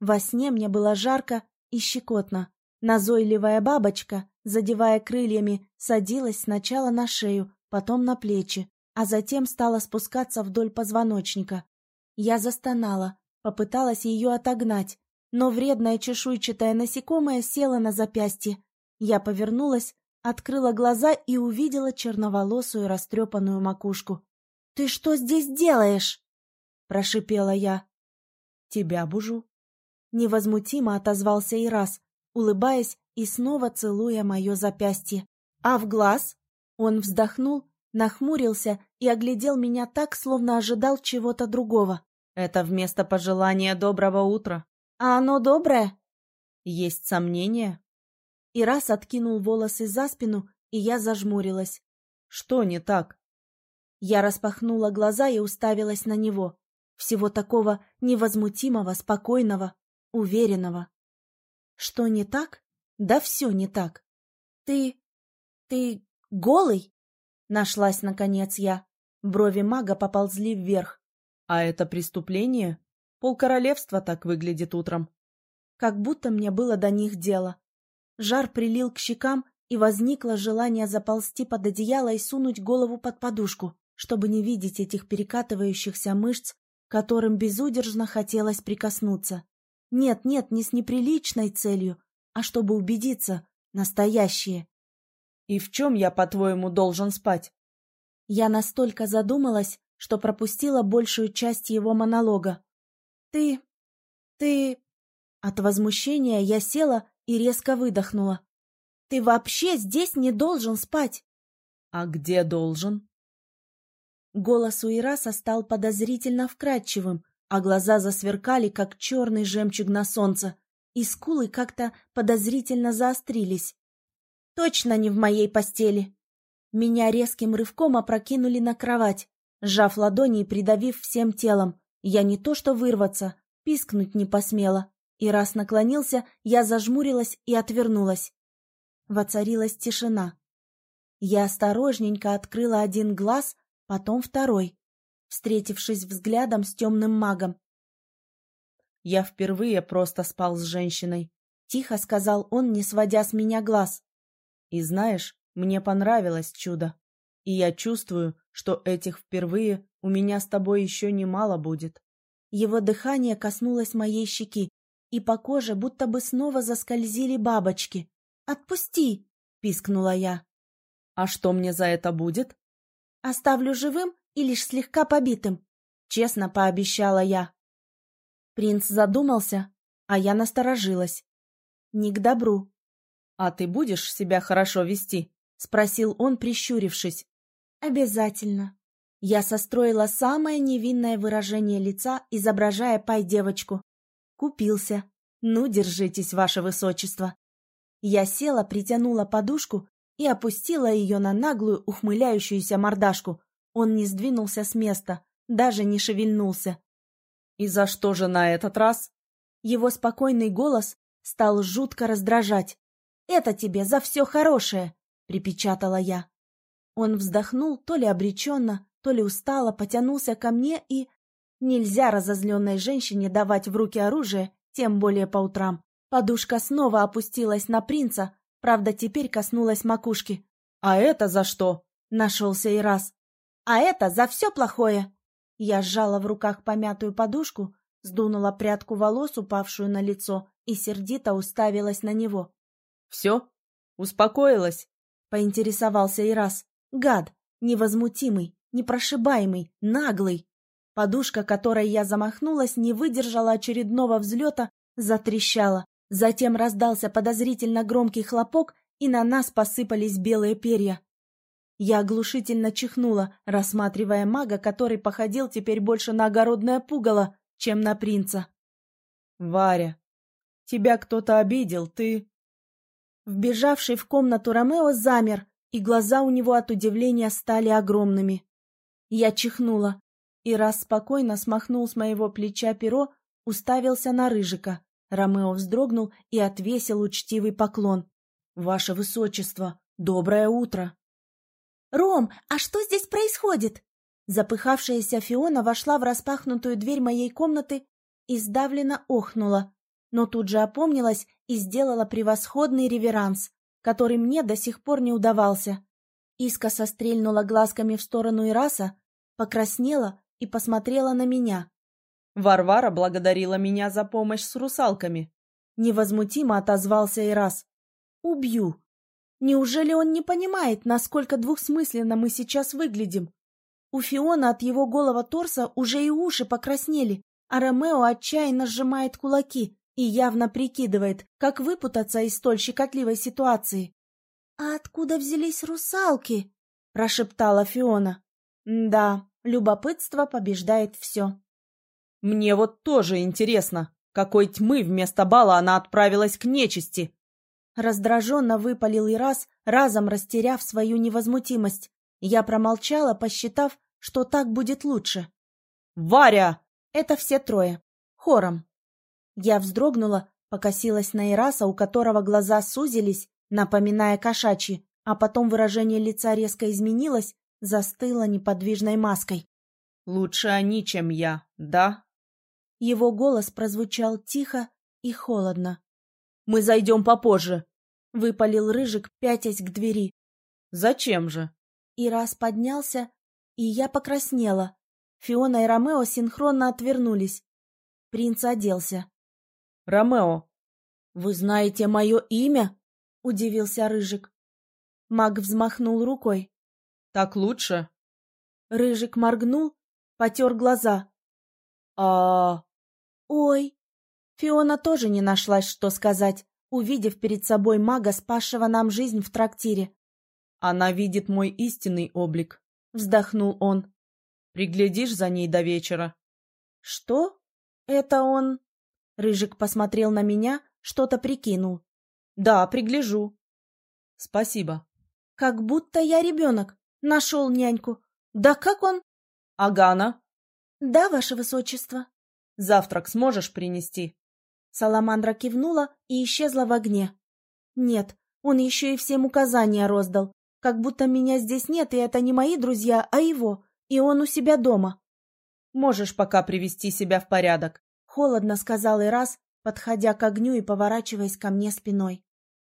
Во сне мне было жарко и щекотно. Назойливая бабочка, задевая крыльями, садилась сначала на шею, потом на плечи, а затем стала спускаться вдоль позвоночника. Я застонала, попыталась ее отогнать, но вредное чешуйчатое насекомое село на запястье. Я повернулась, открыла глаза и увидела черноволосую растрепанную макушку. «Ты что здесь делаешь?» — прошипела я. «Тебя бужу». Невозмутимо отозвался и раз, улыбаясь и снова целуя мое запястье. «А в глаз?» Он вздохнул, нахмурился и оглядел меня так, словно ожидал чего-то другого. «Это вместо пожелания доброго утра». «А оно доброе?» «Есть сомнения?» И раз откинул волосы за спину, и я зажмурилась. «Что не так?» Я распахнула глаза и уставилась на него. Всего такого невозмутимого, спокойного, уверенного. Что не так? Да все не так. Ты... ты голый? Нашлась, наконец, я. Брови мага поползли вверх. А это преступление? Полкоролевства так выглядит утром. Как будто мне было до них дело. Жар прилил к щекам, и возникло желание заползти под одеяло и сунуть голову под подушку чтобы не видеть этих перекатывающихся мышц, которым безудержно хотелось прикоснуться. Нет, нет, не с неприличной целью, а чтобы убедиться, настоящие. «И в чем я, по-твоему, должен спать?» Я настолько задумалась, что пропустила большую часть его монолога. «Ты... ты...» От возмущения я села и резко выдохнула. «Ты вообще здесь не должен спать!» «А где должен?» Голос у Ираса стал подозрительно вкрадчивым, а глаза засверкали, как черный жемчуг на солнце, и скулы как-то подозрительно заострились. «Точно не в моей постели!» Меня резким рывком опрокинули на кровать, сжав ладони и придавив всем телом. Я не то что вырваться, пискнуть не посмела. И раз наклонился, я зажмурилась и отвернулась. Воцарилась тишина. Я осторожненько открыла один глаз, потом второй, встретившись взглядом с темным магом. «Я впервые просто спал с женщиной», — тихо сказал он, не сводя с меня глаз. «И знаешь, мне понравилось чудо, и я чувствую, что этих впервые у меня с тобой еще немало будет». Его дыхание коснулось моей щеки, и по коже будто бы снова заскользили бабочки. «Отпусти!» — пискнула я. «А что мне за это будет?» Оставлю живым и лишь слегка побитым, честно пообещала я. Принц задумался, а я насторожилась. Не к добру. А ты будешь себя хорошо вести? спросил он, прищурившись. Обязательно. Я состроила самое невинное выражение лица, изображая пай-девочку. Купился. Ну, держитесь, ваше высочество. Я села, притянула подушку и опустила ее на наглую, ухмыляющуюся мордашку. Он не сдвинулся с места, даже не шевельнулся. «И за что же на этот раз?» Его спокойный голос стал жутко раздражать. «Это тебе за все хорошее!» — припечатала я. Он вздохнул то ли обреченно, то ли устало, потянулся ко мне и... Нельзя разозленной женщине давать в руки оружие, тем более по утрам. Подушка снова опустилась на принца, Правда, теперь коснулась макушки. «А это за что?» — нашелся и раз. «А это за все плохое!» Я сжала в руках помятую подушку, сдунула прядку волос, упавшую на лицо, и сердито уставилась на него. «Все? Успокоилась?» — поинтересовался и раз. «Гад! Невозмутимый, непрошибаемый, наглый!» Подушка, которой я замахнулась, не выдержала очередного взлета, затрещала. Затем раздался подозрительно громкий хлопок, и на нас посыпались белые перья. Я оглушительно чихнула, рассматривая мага, который походил теперь больше на огородное пугало, чем на принца. «Варя, тебя кто-то обидел, ты...» Вбежавший в комнату Ромео замер, и глаза у него от удивления стали огромными. Я чихнула, и раз спокойно смахнул с моего плеча перо, уставился на Рыжика. Ромео вздрогнул и отвесил учтивый поклон. «Ваше Высочество, доброе утро!» «Ром, а что здесь происходит?» Запыхавшаяся Фиона вошла в распахнутую дверь моей комнаты и сдавленно охнула. но тут же опомнилась и сделала превосходный реверанс, который мне до сих пор не удавался. Искоса стрельнула глазками в сторону Ираса, покраснела и посмотрела на меня. Варвара благодарила меня за помощь с русалками. Невозмутимо отозвался Ирас. «Убью! Неужели он не понимает, насколько двухсмысленно мы сейчас выглядим? У Фиона от его голого торса уже и уши покраснели, а Ромео отчаянно сжимает кулаки и явно прикидывает, как выпутаться из столь щекотливой ситуации. «А откуда взялись русалки?» — прошептала Фиона. «Да, любопытство побеждает все». «Мне вот тоже интересно, какой тьмы вместо бала она отправилась к нечисти?» Раздраженно выпалил и раз, разом растеряв свою невозмутимость. Я промолчала, посчитав, что так будет лучше. «Варя!» Это все трое. Хором. Я вздрогнула, покосилась на Ираса, у которого глаза сузились, напоминая кошачьи, а потом выражение лица резко изменилось, застыло неподвижной маской. «Лучше они, чем я, да?» Его голос прозвучал тихо и холодно. «Мы зайдем попозже», — выпалил Рыжик, пятясь к двери. «Зачем же?» Ирас поднялся, и я покраснела. Фиона и Ромео синхронно отвернулись. Принц оделся. «Ромео!» «Вы знаете мое имя?» — удивился Рыжик. Маг взмахнул рукой. «Так лучше?» Рыжик моргнул, потер глаза. а «Ой!» Фиона тоже не нашлась, что сказать, увидев перед собой мага, спасшего нам жизнь в трактире. «Она видит мой истинный облик», — вздохнул он. Приглядишь за ней до вечера. Что? Это он... Рыжик посмотрел на меня, что-то прикинул. Да, пригляжу. Спасибо. Как будто я ребенок. Нашел няньку. Да как он? Агана? Да, ваше высочество. Завтрак сможешь принести? Саламандра кивнула и исчезла в огне. Нет, он еще и всем указания роздал. Как будто меня здесь нет, и это не мои друзья, а его. И он у себя дома. Можешь пока привести себя в порядок. Холодно сказал и раз, подходя к огню и поворачиваясь ко мне спиной.